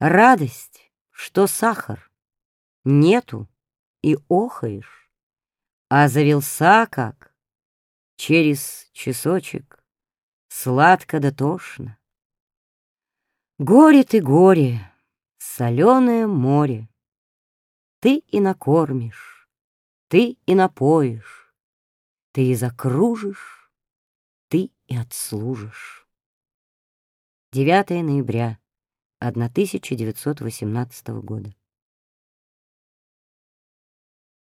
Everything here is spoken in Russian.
Радость, что сахар, нету и охаешь, а завелся как, через часочек, сладко да тошно. Горе ты, горе, соленое море, ты и накормишь, ты и напоишь, ты и закружишь, ты и отслужишь. 9 ноября 1918 года.